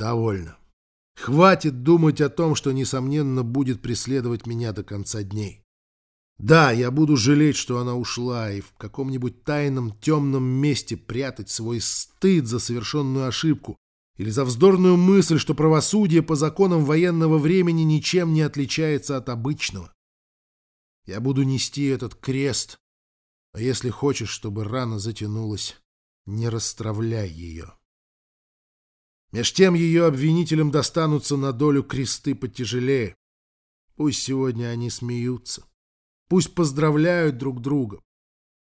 Довольно. Хватит думать о том, что, несомненно, будет преследовать меня до конца дней. Да, я буду жалеть, что она ушла, и в каком-нибудь тайном темном месте прятать свой стыд за совершенную ошибку или за вздорную мысль, что правосудие по законам военного времени ничем не отличается от обычного. Я буду нести этот крест, а если хочешь, чтобы рана затянулась, не расстравляй ее. Меж тем ее обвинителям достанутся на долю кресты потяжелее. Пусть сегодня они смеются. Пусть поздравляют друг друга.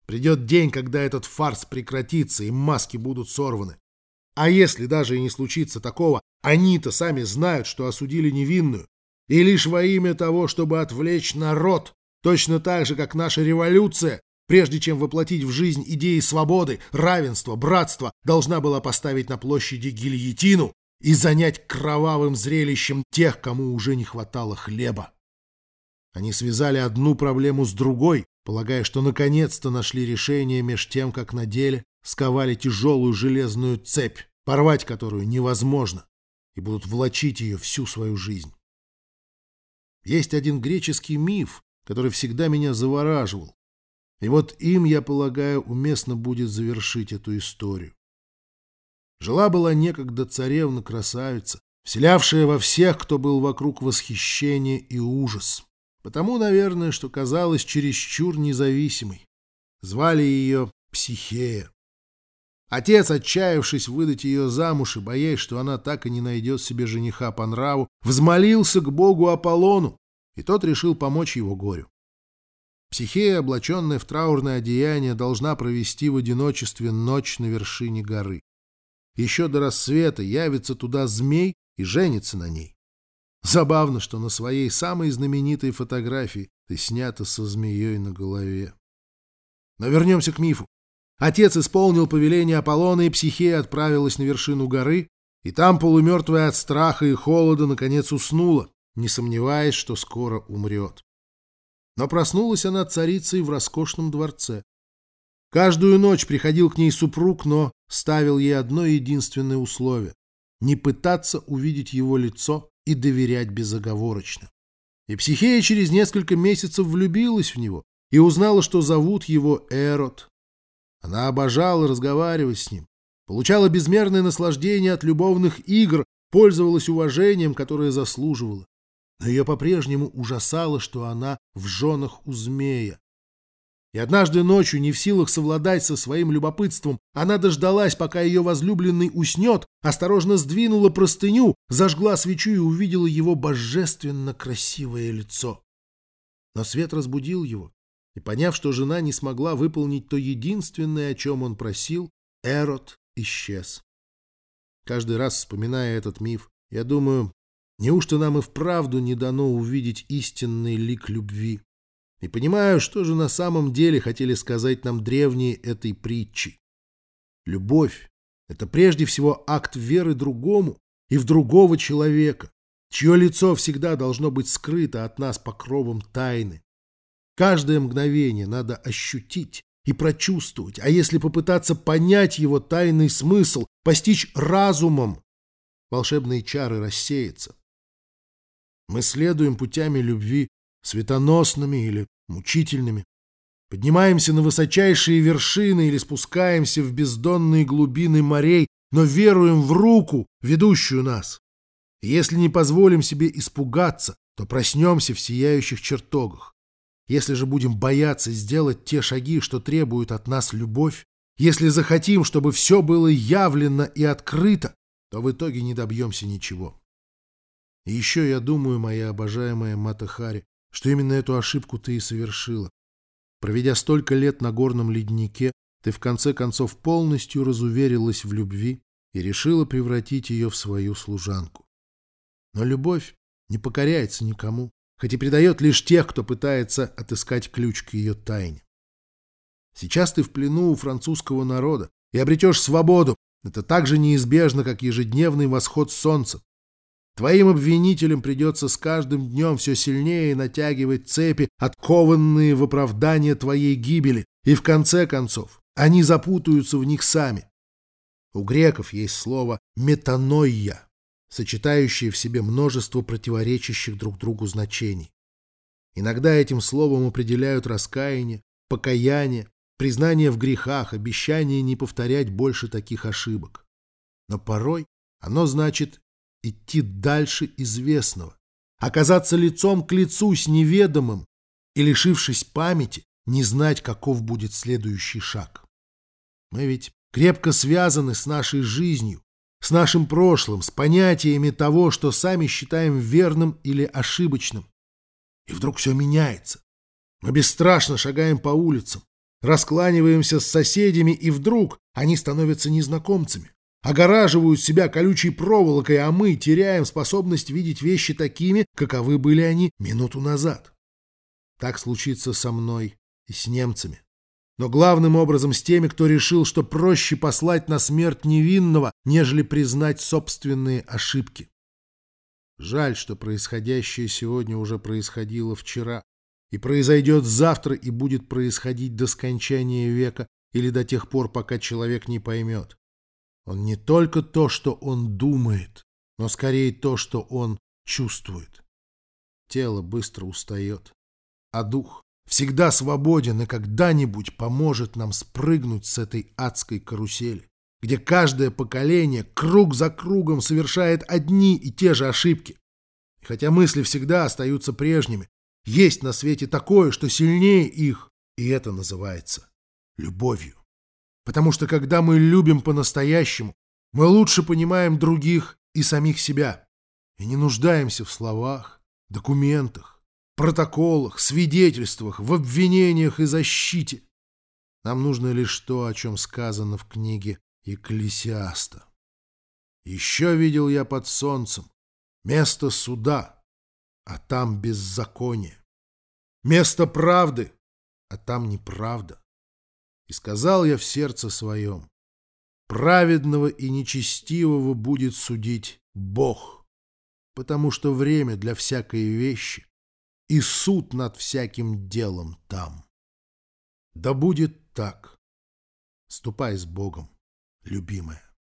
Придет день, когда этот фарс прекратится, и маски будут сорваны. А если даже и не случится такого, они-то сами знают, что осудили невинную. И лишь во имя того, чтобы отвлечь народ, точно так же, как наша революция, прежде чем воплотить в жизнь идеи свободы, равенства, братства, должна была поставить на площади гильотину и занять кровавым зрелищем тех, кому уже не хватало хлеба. Они связали одну проблему с другой, полагая, что наконец-то нашли решение меж тем, как на деле сковали тяжелую железную цепь, порвать которую невозможно, и будут влачить ее всю свою жизнь. Есть один греческий миф, который всегда меня завораживал, и вот им, я полагаю, уместно будет завершить эту историю. Жила-была некогда царевна-красавица, вселявшая во всех, кто был вокруг восхищение и ужас. Потому, наверное, что казалась чересчур независимой. Звали ее Психея. Отец, отчаявшись выдать ее замуж и боясь, что она так и не найдет себе жениха по нраву, взмолился к богу Аполлону, и тот решил помочь его горю. Психея, облаченная в траурное одеяние, должна провести в одиночестве ночь на вершине горы. Еще до рассвета явится туда змей и женится на ней. Забавно, что на своей самой знаменитой фотографии ты снята со змеей на голове. Но вернемся к мифу. Отец исполнил повеление Аполлона, и Психея отправилась на вершину горы, и там, полумертвая от страха и холода, наконец уснула, не сомневаясь, что скоро умрет. Но проснулась она царицей в роскошном дворце. Каждую ночь приходил к ней супруг, но ставил ей одно единственное условие — не пытаться увидеть его лицо и доверять безоговорочно. И Психея через несколько месяцев влюбилась в него и узнала, что зовут его Эрот. Она обожала разговаривать с ним, получала безмерное наслаждение от любовных игр, пользовалась уважением, которое заслуживала. Но ее по-прежнему ужасало, что она в женах у змея. И однажды ночью, не в силах совладать со своим любопытством, она дождалась, пока ее возлюбленный уснет, осторожно сдвинула простыню, зажгла свечу и увидела его божественно красивое лицо. Но свет разбудил его, и, поняв, что жена не смогла выполнить то единственное, о чем он просил, Эрот исчез. Каждый раз, вспоминая этот миф, я думаю, неужто нам и вправду не дано увидеть истинный лик любви? и понимаю, что же на самом деле хотели сказать нам древние этой притчи. Любовь — это прежде всего акт веры другому и в другого человека, чье лицо всегда должно быть скрыто от нас покровом тайны. Каждое мгновение надо ощутить и прочувствовать, а если попытаться понять его тайный смысл, постичь разумом, волшебные чары рассеются. Мы следуем путями любви светоносными или мучительными. Поднимаемся на высочайшие вершины или спускаемся в бездонные глубины морей, но веруем в руку, ведущую нас. И если не позволим себе испугаться, то проснемся в сияющих чертогах. Если же будем бояться сделать те шаги, что требуют от нас любовь, если захотим, чтобы все было явлено и открыто, то в итоге не добьемся ничего. И еще я думаю, моя обожаемая Мата Хари, что именно эту ошибку ты и совершила. Проведя столько лет на горном леднике, ты в конце концов полностью разуверилась в любви и решила превратить ее в свою служанку. Но любовь не покоряется никому, хоть и предает лишь тех, кто пытается отыскать ключ к ее тайне. Сейчас ты в плену у французского народа и обретешь свободу. Это так же неизбежно, как ежедневный восход солнца. Твоим обвинителям придется с каждым днем все сильнее натягивать цепи, откованные в оправдание твоей гибели, и в конце концов они запутаются в них сами. У греков есть слово «метаноия», сочетающие в себе множество противоречащих друг другу значений. Иногда этим словом определяют раскаяние, покаяние, признание в грехах, обещание не повторять больше таких ошибок. Но порой оно значит идти дальше известного, оказаться лицом к лицу с неведомым и, лишившись памяти, не знать, каков будет следующий шаг. Мы ведь крепко связаны с нашей жизнью, с нашим прошлым, с понятиями того, что сами считаем верным или ошибочным. И вдруг все меняется. Мы бесстрашно шагаем по улицам, раскланиваемся с соседями, и вдруг они становятся незнакомцами, огораживают себя колючей проволокой, а мы теряем способность видеть вещи такими, каковы были они минуту назад. Так случится со мной и с немцами. Но главным образом с теми, кто решил, что проще послать на смерть невинного, нежели признать собственные ошибки. Жаль, что происходящее сегодня уже происходило вчера, и произойдет завтра, и будет происходить до скончания века или до тех пор, пока человек не поймет. Он не только то, что он думает, но скорее то, что он чувствует. Тело быстро устает, а дух всегда свободен и когда-нибудь поможет нам спрыгнуть с этой адской карусели, где каждое поколение круг за кругом совершает одни и те же ошибки. И хотя мысли всегда остаются прежними, есть на свете такое, что сильнее их, и это называется любовью. Потому что когда мы любим по-настоящему, мы лучше понимаем других и самих себя, и не нуждаемся в словах, документах, протоколах, свидетельствах, в обвинениях и защите. Нам нужно лишь то, о чем сказано в книге Екклесиаста. Еще видел я под солнцем место суда, а там беззаконие. Место правды, а там неправда. И сказал я в сердце своем, праведного и нечестивого будет судить Бог, потому что время для всякой вещи и суд над всяким делом там. Да будет так. Ступай с Богом, любимая.